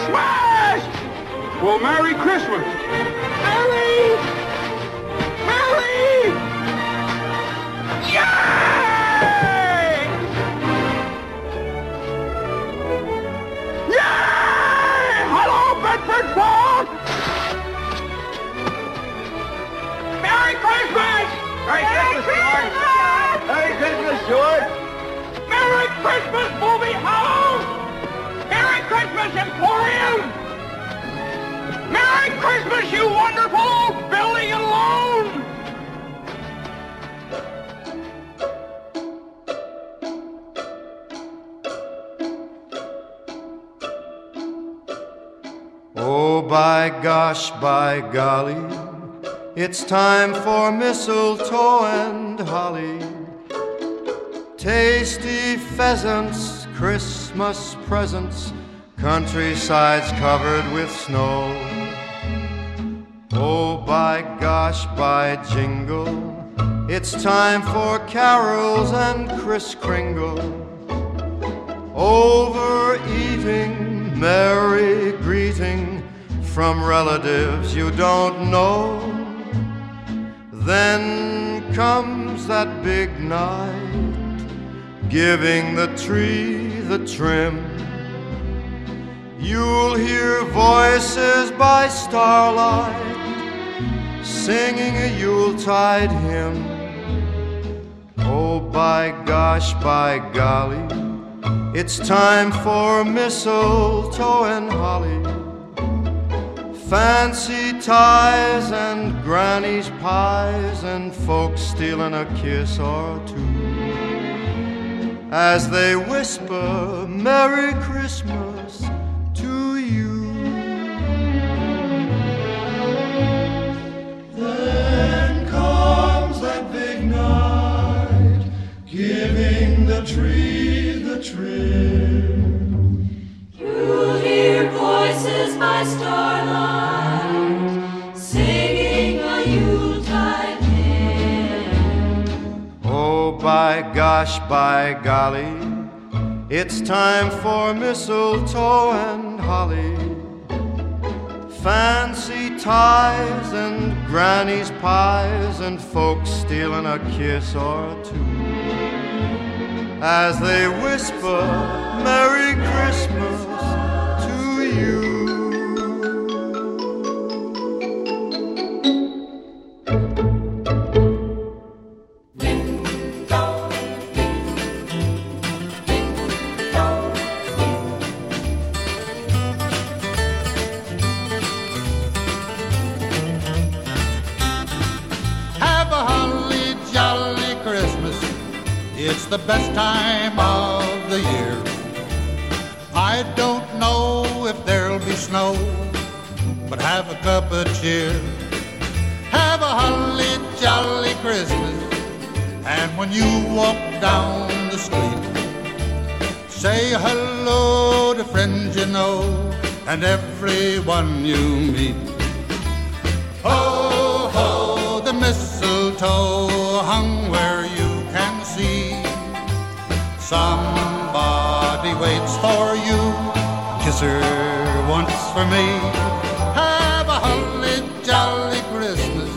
Christmas! Well, Merry Christmas! Merry! Merry! Yay! Yay! Hello, Bedford Falls! Merry Christmas! Merry, Christmas, George! Merry Christmas, George! Merry Christmas, movie house! Merry Christmas, Merry Christmas, you wonderful building and loan! Oh, by gosh, by golly, it's time for mistletoe and holly. Tasty pheasants, Christmas presents, countrysides covered with snow. Oh, by gosh, by jingle, it's time for carols and Kris Kringle. Overeating, merry greeting from relatives you don't know. Then comes that big night, giving the tree the trim. You'll hear voices by starlight singing a Yuletide hymn. Oh, by gosh, by golly, it's time for mistletoe and holly. Fancy ties and granny's pies and folks stealing a kiss or two as they whisper Merry Christmas the tree the trim. You'll hear voices by starlight singing a Yuletide hymn. Oh, by gosh, by golly, it's time for mistletoe and holly. Fancy ties and granny's pies and folks stealing a kiss or two as they whisper Merry Christmas best time of the year. I don't know if there'll be snow, but have a cup of cheer. Have a holly jolly Christmas. And when you walk down the street, say hello to friends you know and everyone you meet. Ho, ho, the mistletoe for me. Have a holly jolly Christmas,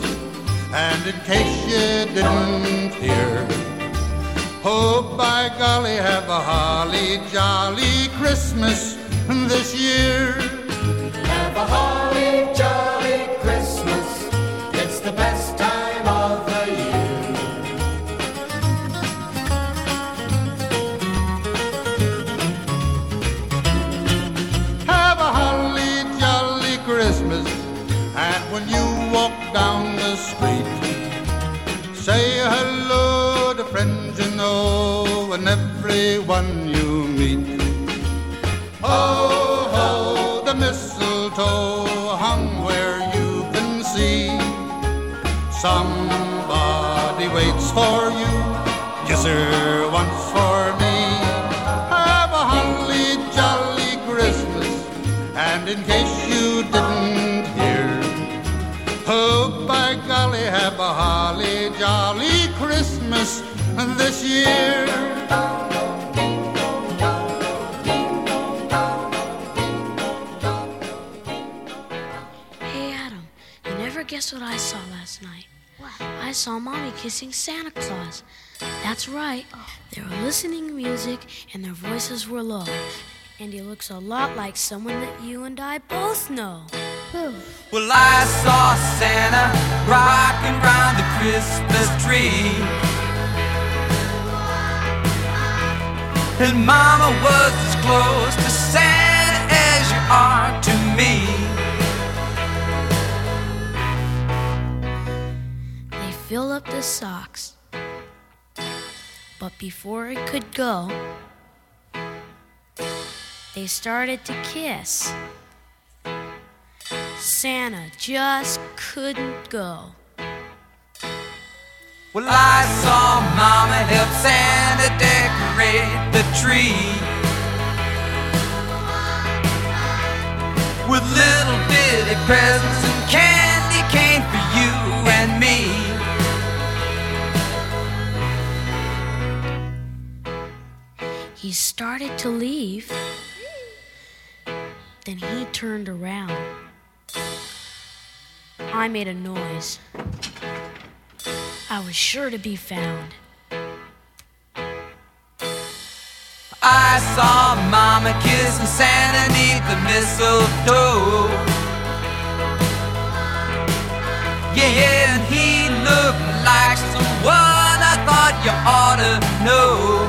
and in case you didn't hear, oh by golly, have a holly jolly Christmas this year. Down the street, say hello to friends you know and everyone you meet. Ho, ho, the mistletoe hung where you can see. Somebody waits for you, kiss her once for me. Have a holly jolly Christmas, and in case a holly jolly Christmas this year. Hey Adam, you never guess what I saw last night. What? I saw Mommy kissing Santa Claus. That's right. Oh. They were listening to music and their voices were low. And he looks a lot like someone that you and I both know. Who? Well, I saw Santa rocking round the Christmas tree. And Mama was as close to Santa as you are to me. They fill up the socks. But before it could go, they started to kiss. Santa just couldn't go. Well, I saw Mama help Santa decorate the tree with little bitty presents and candy cane for you and me. He started to leave, then he turned around. I made a noise. I was sure to be found. I saw Mama kissing Santa neath the mistletoe. Yeah, and he looked like someone I thought you ought to know.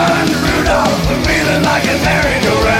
Rudolph, I'm feeling like a merry-go-round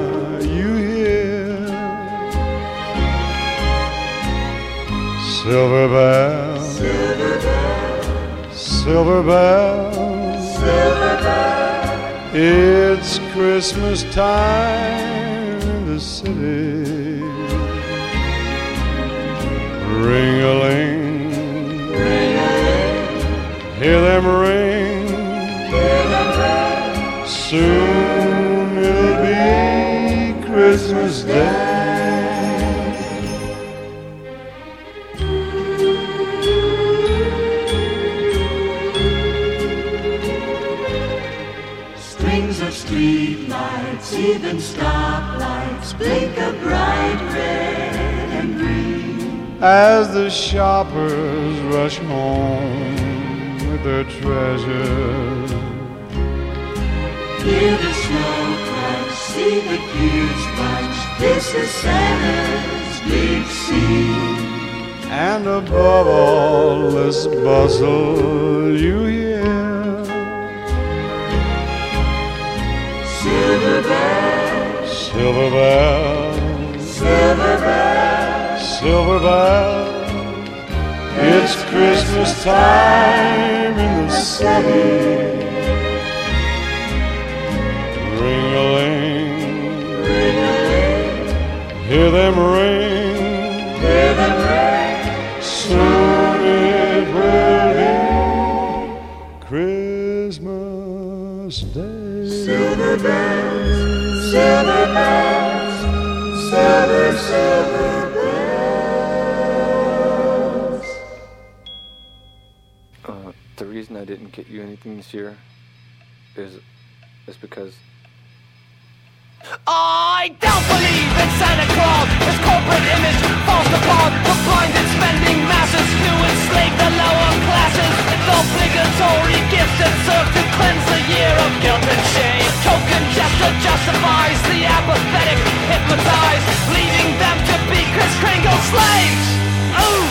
Silver bell, silver bell, silver bell. It's Christmas time in the city. Ring a ling, hear them ring. Soon it'll be Christmas Day. Stoplights, blink a bright red and green. as the shoppers rush home with their treasures. Hear the snow crash, see the kids bunch. This is Santa's big scene. And above all this bustle, you hear Silver bells, silver bells, silver bells. silver bells. It's Christmas time in the city. Ring a ling, hear them ring. Hear them ring. Soon it will be Christmas Day. Silver bells, Uh, the reason I didn't get you anything this year is is because I don't believe in Santa Claus. His corporate image falls apart. The blinded spending masses to enslave the lower classes. Obligatory gifts that serve to cleanse the year of guilt and shame. Token gesture justifies the apathetic, hypnotized, leaving them to be Kris Kringle slaves. Ooh!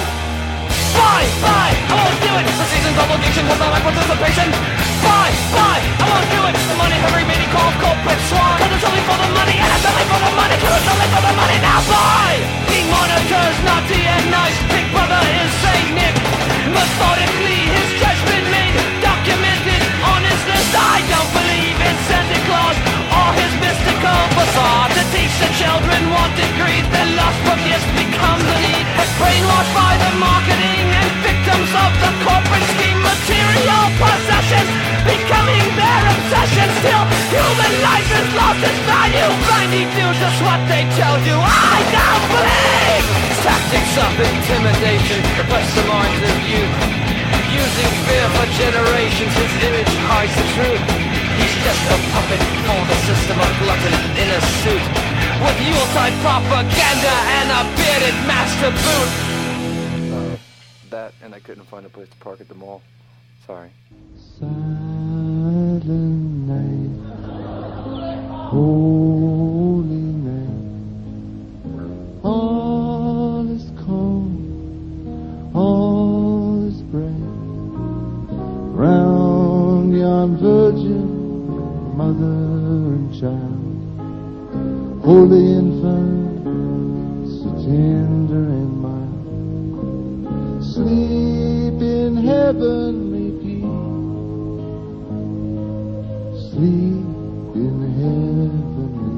Bye, bye, I won't do it. The season's obligation was not my participation. Bye, bye, I won't do it. The money hungry made call corporate swine. Cause it's only for the money, and it's only for the money, cause it's only for the money. Now bye! He monitors naughty and nice. Big brother is Saint Nick. Methodically, teach the children wanted greed, the lust for gifts becomes a need. Brainwashed by the marketing and victims of the corporate scheme. Material possessions becoming their obsession. Still, human life has lost its value. Blinding to just what they tell you. I don't believe tactics of intimidation oppress the minds of youth. Using fear for generations, his image hides the truth. He's just a puppet for the system, a glutton in a suit. With Yuletide propaganda and a bearded master boot. uh, that and I couldn't find a place to park at the mall. Sorry. Silent night, holy night, all is calm, all is bright. Round yon virgin, mother and child, holy infant, so tender and mild, sleep in heavenly peace. Sleep in heavenly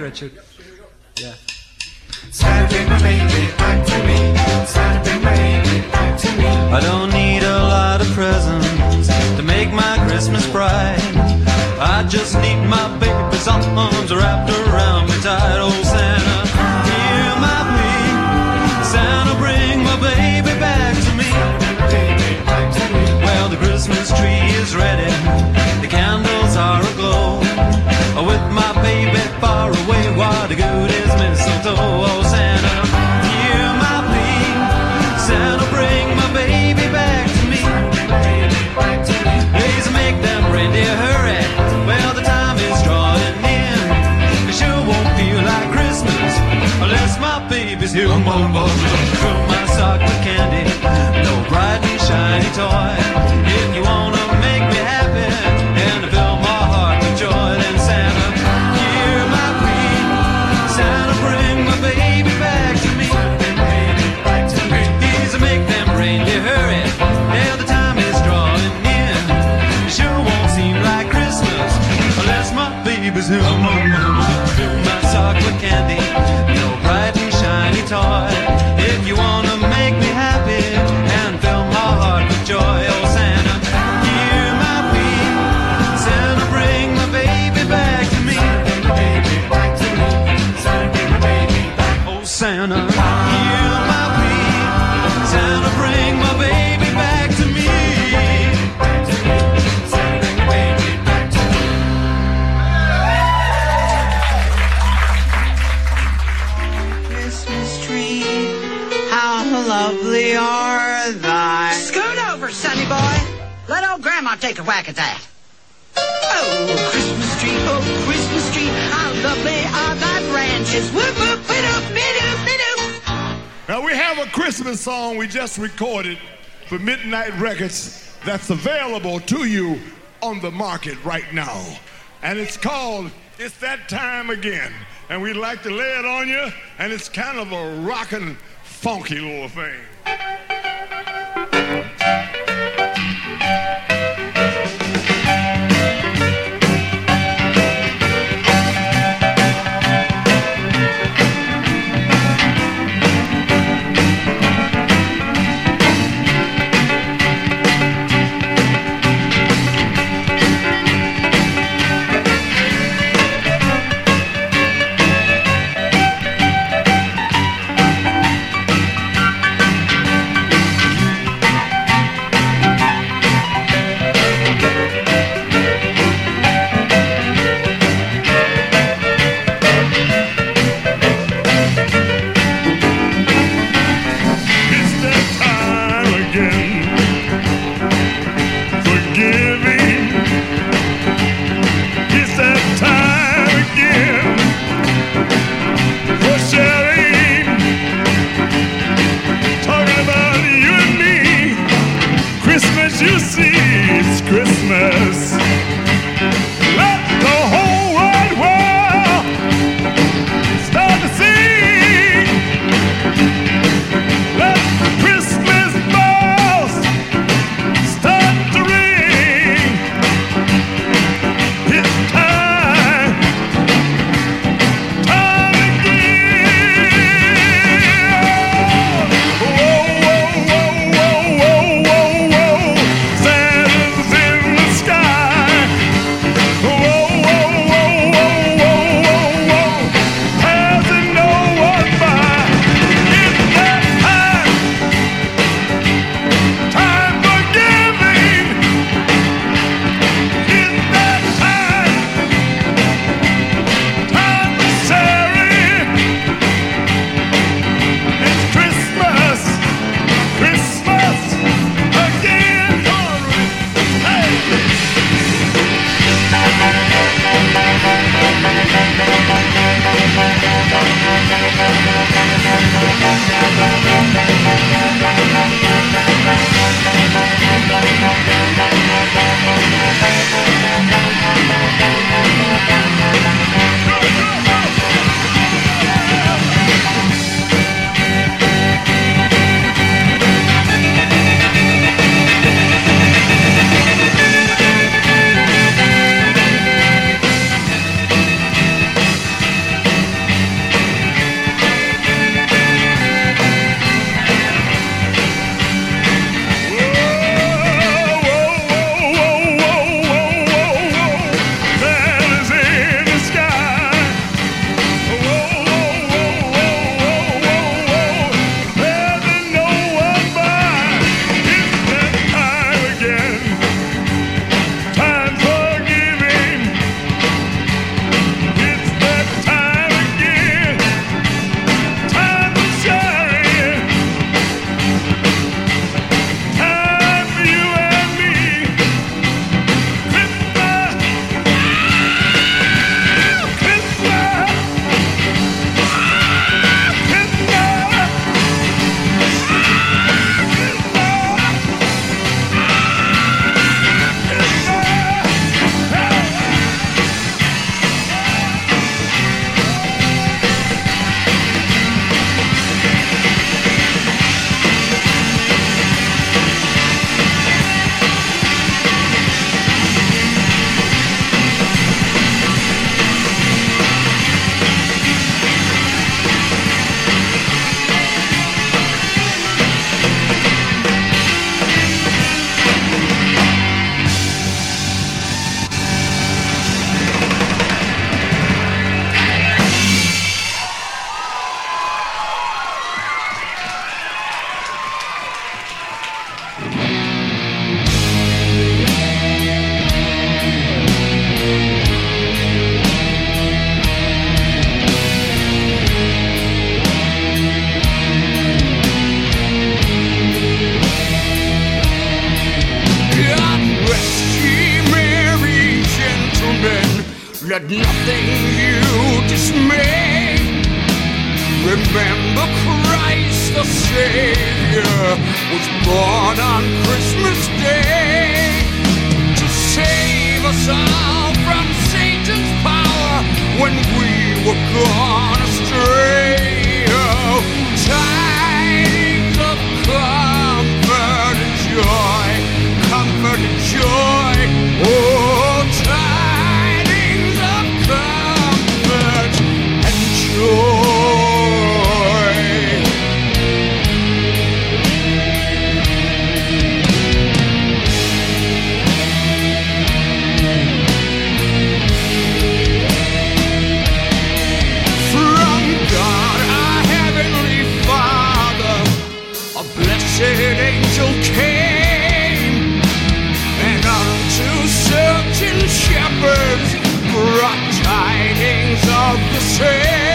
Richard. Yeah. Santa, baby back to me. Santa, baby back to me. I don't need a lot of presents to make my Christmas bright. I just need my baby's arms wrapped around a good is mistletoe. Oh, Santa, hear my plea. Santa, bring my baby back to me. Please make them reindeer hurry. Well, the time is drawing in. It sure won't feel like Christmas unless my baby's here. Bum, bum, bum. Fill my sock with candy. No bright and shiny toy. If you wanna take a whack at that. Oh, Christmas tree, oh, Christmas tree, how lovely are thy branches. Whoop, whoop, bidoop, bidoop, bidoop. Now we have a Christmas song we just recorded for Midnight Records that's available to you on the market right now. And it's called It's That Time Again. And we'd like to lay it on you, and it's kind of a rockin', funky little thing. let nothing you dismay. Remember Christ the Savior was born on Christmas Day to save us all from Satan's power when we were gone astray. Oh, times of comfort and joy, comfort and joy. Oh, of the same.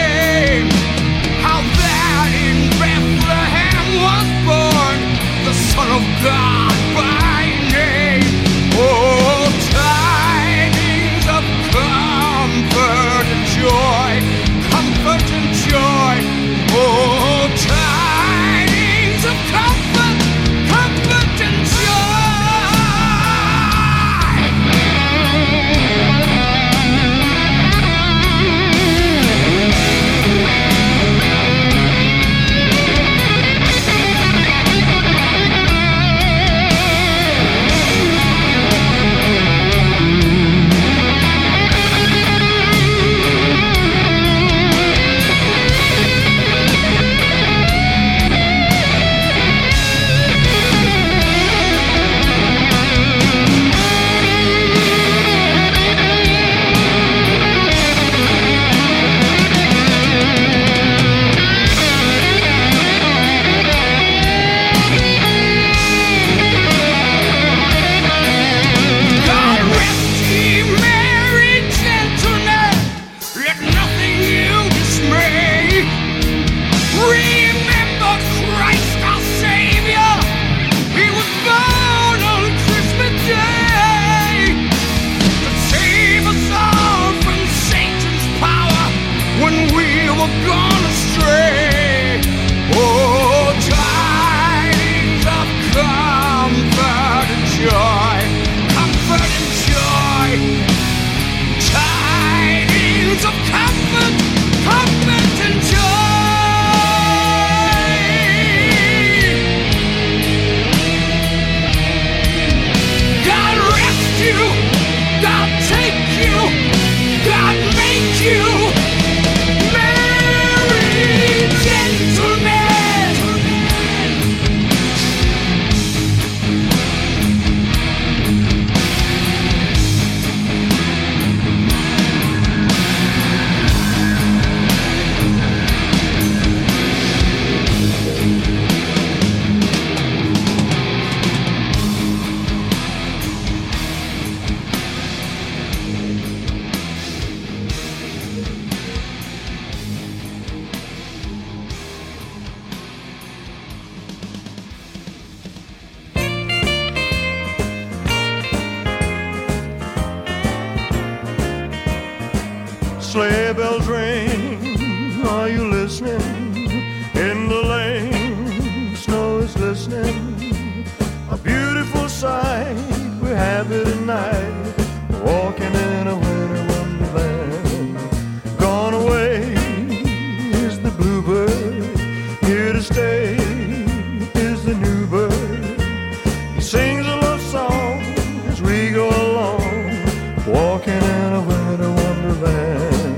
walking in a winter wonderland.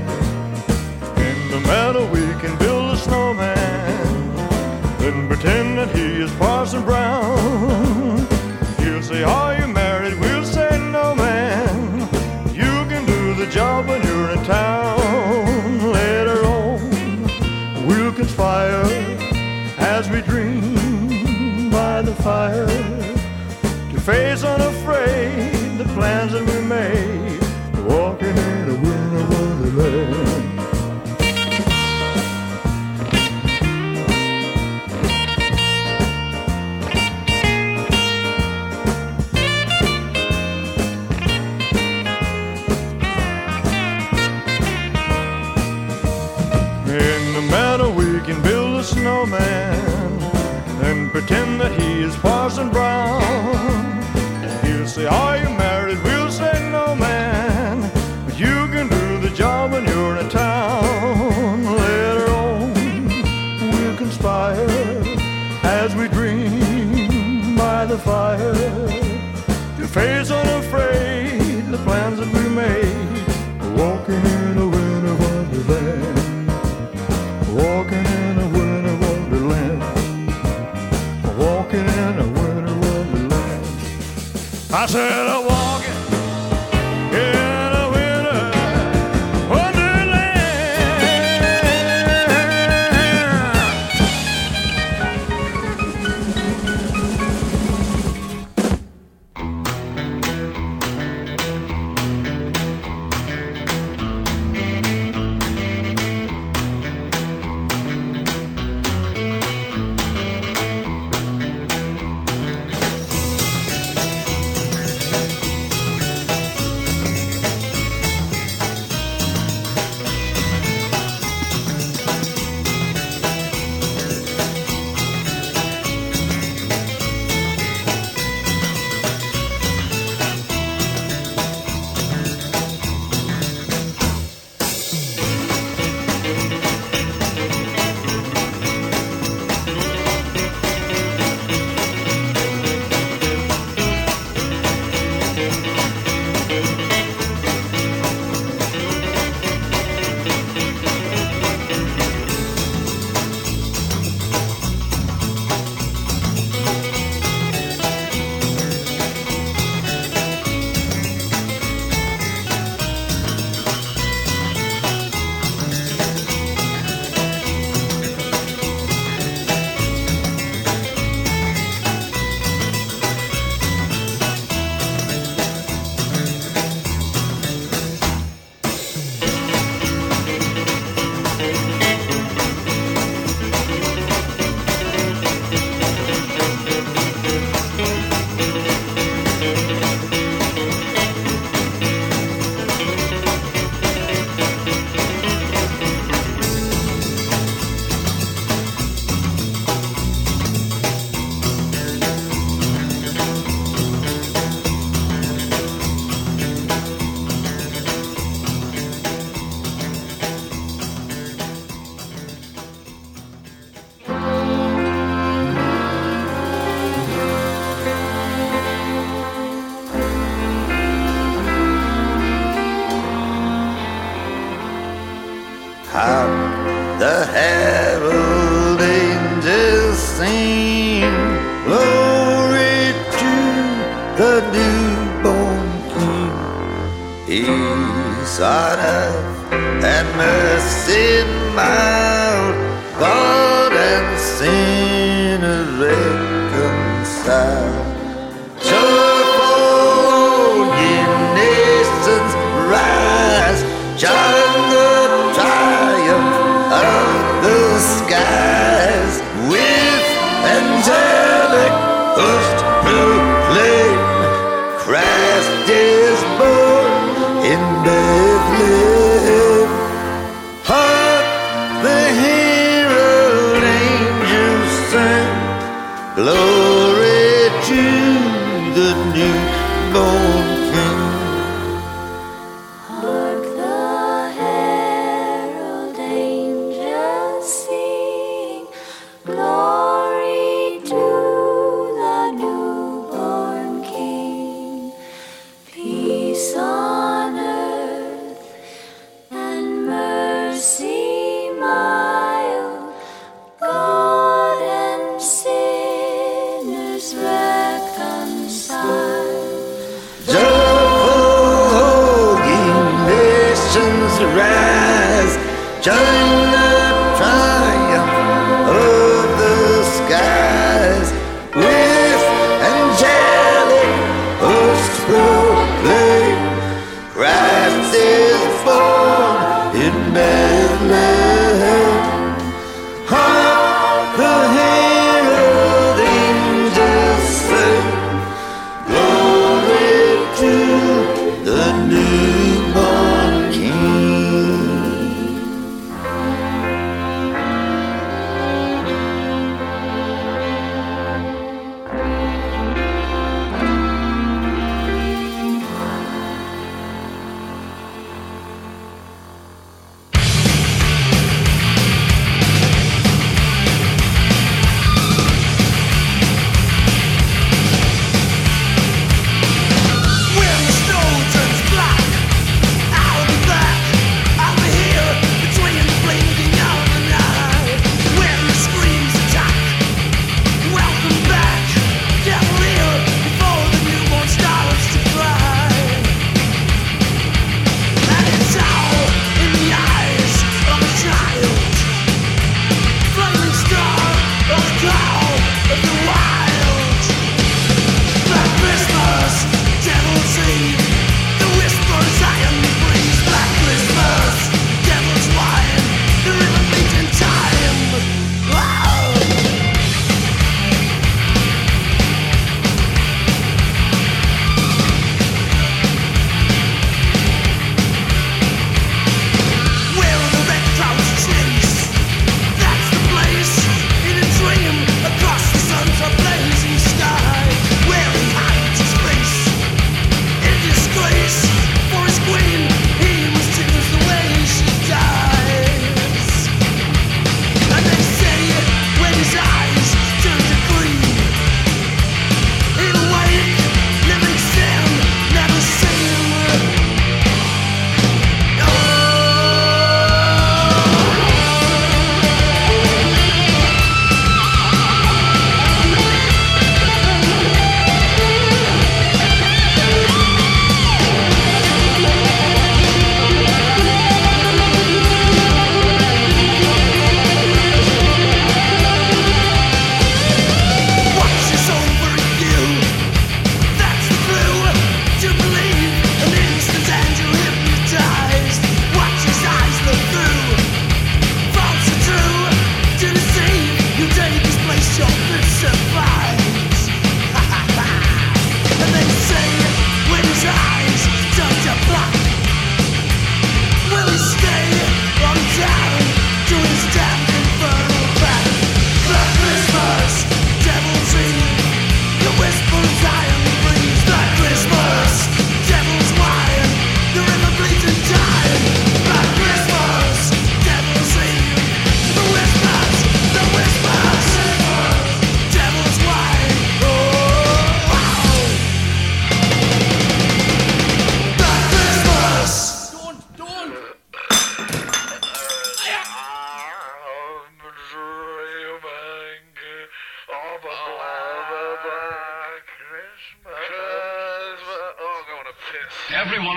In the meadow we can build a snowman, then pretend that he is Parson Brown. I said, I'm walking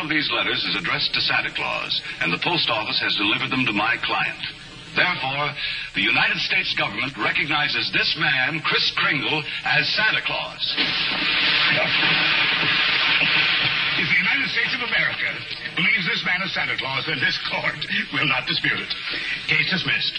of these letters is addressed to Santa Claus, and the post office has delivered them to my client. Therefore, the United States government recognizes this man, Kris Kringle, as Santa Claus. If the United States of America believes this man is Santa Claus, then this court will not dispute it. Case dismissed.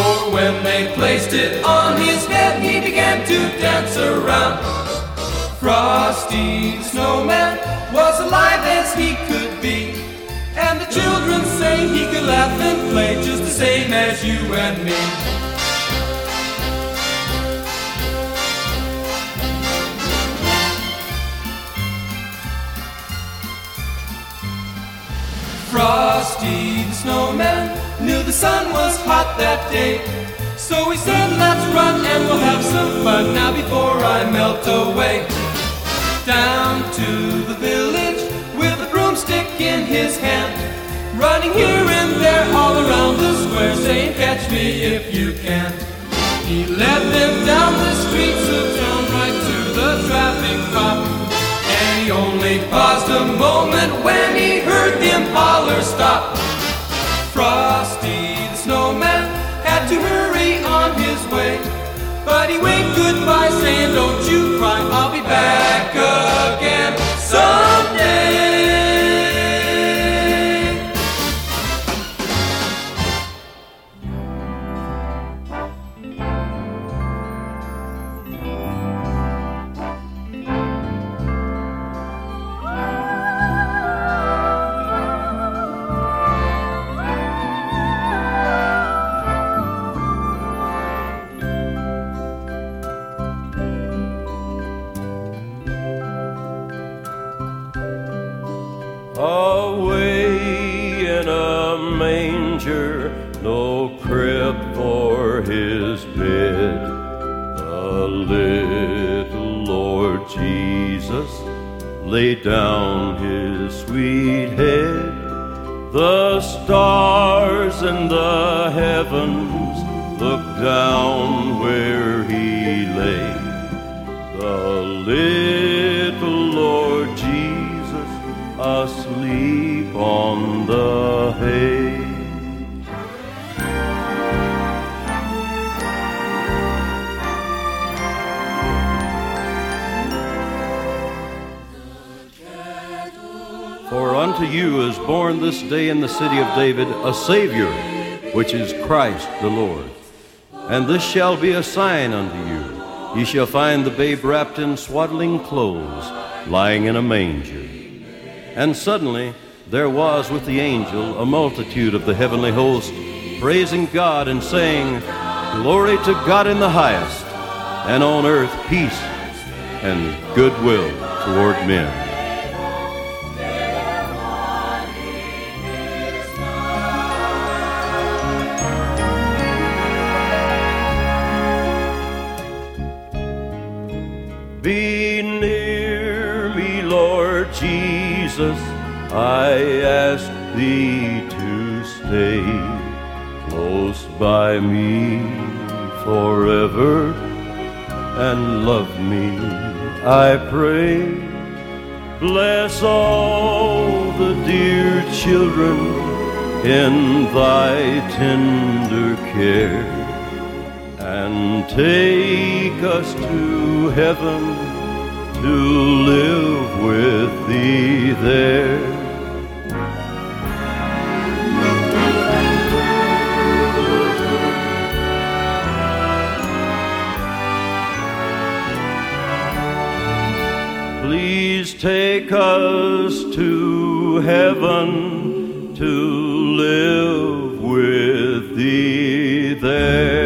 For when they placed it on his head, he began to dance around. Frosty snowman was alive as he could be. And the children say he could laugh and play just the same as you and me. Frosty the snowman knew the sun was hot that day. So he said, let's run and we'll have some fun now before I melt away. Down to the village with a broomstick in his hand. Running here and there all around the square saying, catch me if you can. He led them down the streets of town right to the traffic cop. And he only paused a moment when he heard them holler stop. Frosty the snowman had to hurry on his way. But he waved goodbye saying, don't you cry, I'll be back again someday. In the city of David a Savior, which is Christ the Lord. And this shall be a sign unto you. Ye shall find the babe wrapped in swaddling clothes, lying in a manger. And suddenly there was with the angel a multitude of the heavenly host, praising God and saying, Glory to God in the highest, and on earth peace and goodwill toward men. I ask thee to stay close by me forever and love me, I pray. Bless all the dear children in thy tender care and take us to heaven to live with thee there. Take us to heaven to live with thee there.